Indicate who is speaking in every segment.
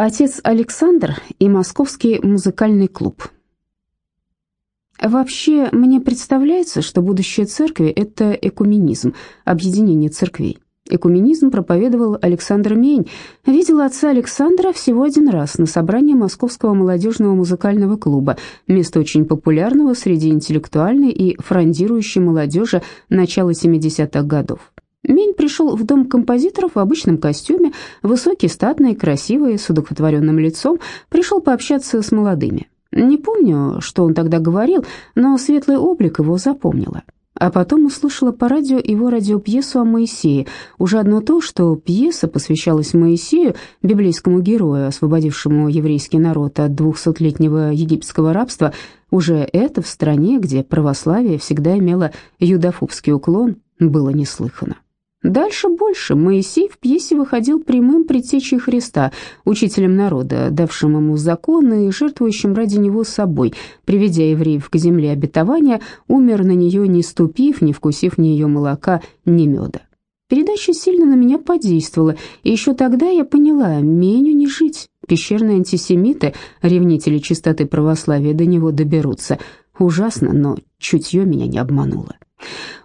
Speaker 1: Отец Александр и Московский музыкальный клуб. Вообще, мне представляется, что будущее церкви – это экуменизм, объединение церквей. Экуменизм проповедовал Александр Мень. Видела отца Александра всего один раз на собрании Московского молодежного музыкального клуба, место очень популярного среди интеллектуальной и фрондирующей молодежи начала 70-х годов. Мень пришел в дом композиторов в обычном костюме, высокий, статный, красивый, с удовлетворенным лицом, пришел пообщаться с молодыми. Не помню, что он тогда говорил, но светлый облик его запомнила. А потом услышала по радио его радиопьесу о Моисее. Уже одно то, что пьеса посвящалась Моисею, библейскому герою, освободившему еврейский народ от двухсотлетнего египетского рабства, уже это в стране, где православие всегда имело юдофобский уклон, было неслыхано. Дальше больше. Моисей в пьесе выходил прямым предтечей Христа, учителем народа, давшим ему законы и жертвующим ради него собой, приведя евреев к земле обетования, умер на нее не ступив, не вкусив ни ее молока, ни меда. Передача сильно на меня подействовала, и еще тогда я поняла, меню не жить. Пещерные антисемиты, ревнители чистоты православия, до него доберутся. Ужасно, но чутье меня не обмануло.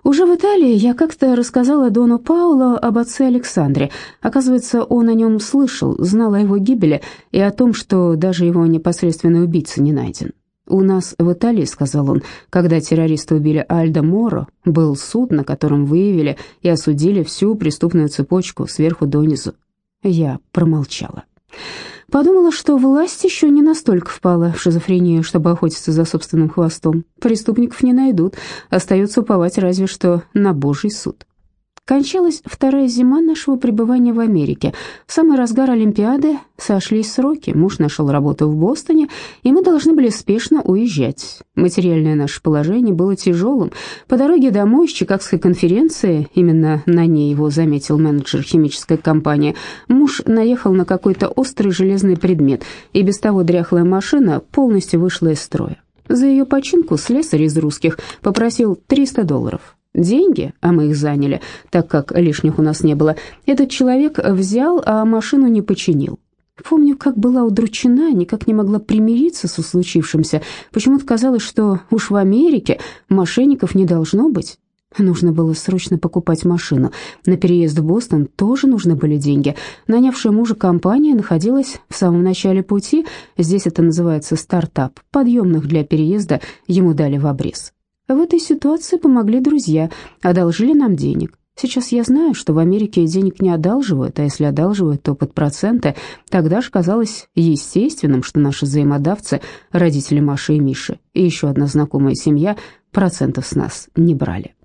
Speaker 1: Уже в Италии я как-то рассказала Дону Пауло об отце Александре. Оказывается, он о нем слышал, знал о его гибели и о том, что даже его непосредственный убийца не найден. «У нас в Италии, — сказал он, — когда террористы убили Альдо Моро, был суд, на котором выявили и осудили всю преступную цепочку сверху донизу». Я промолчала. Подумала, что власть еще не настолько впала в шизофрению, чтобы охотиться за собственным хвостом. Преступников не найдут, остается уповать разве что на Божий суд. Кончалась вторая зима нашего пребывания в Америке. В самый разгар Олимпиады сошлись сроки. Муж нашел работу в Бостоне, и мы должны были спешно уезжать. Материальное наше положение было тяжелым. По дороге домой с Чикагской конференции, именно на ней его заметил менеджер химической компании, муж наехал на какой-то острый железный предмет, и без того дряхлая машина полностью вышла из строя. За ее починку слесарь из русских попросил 300 долларов. Деньги, а мы их заняли, так как лишних у нас не было, этот человек взял, а машину не починил. Помню, как была удручена, никак не могла примириться со случившимся. Почему-то казалось, что уж в Америке мошенников не должно быть. Нужно было срочно покупать машину. На переезд в Бостон тоже нужны были деньги. Нанявшая мужа компания находилась в самом начале пути, здесь это называется стартап. Подъемных для переезда ему дали в обрез. В этой ситуации помогли друзья, одолжили нам денег. Сейчас я знаю, что в Америке денег не одалживают, а если одалживают, то под проценты. Тогда же казалось естественным, что наши взаимодавцы, родители Маши и Миши, и еще одна знакомая семья, процентов с нас не брали.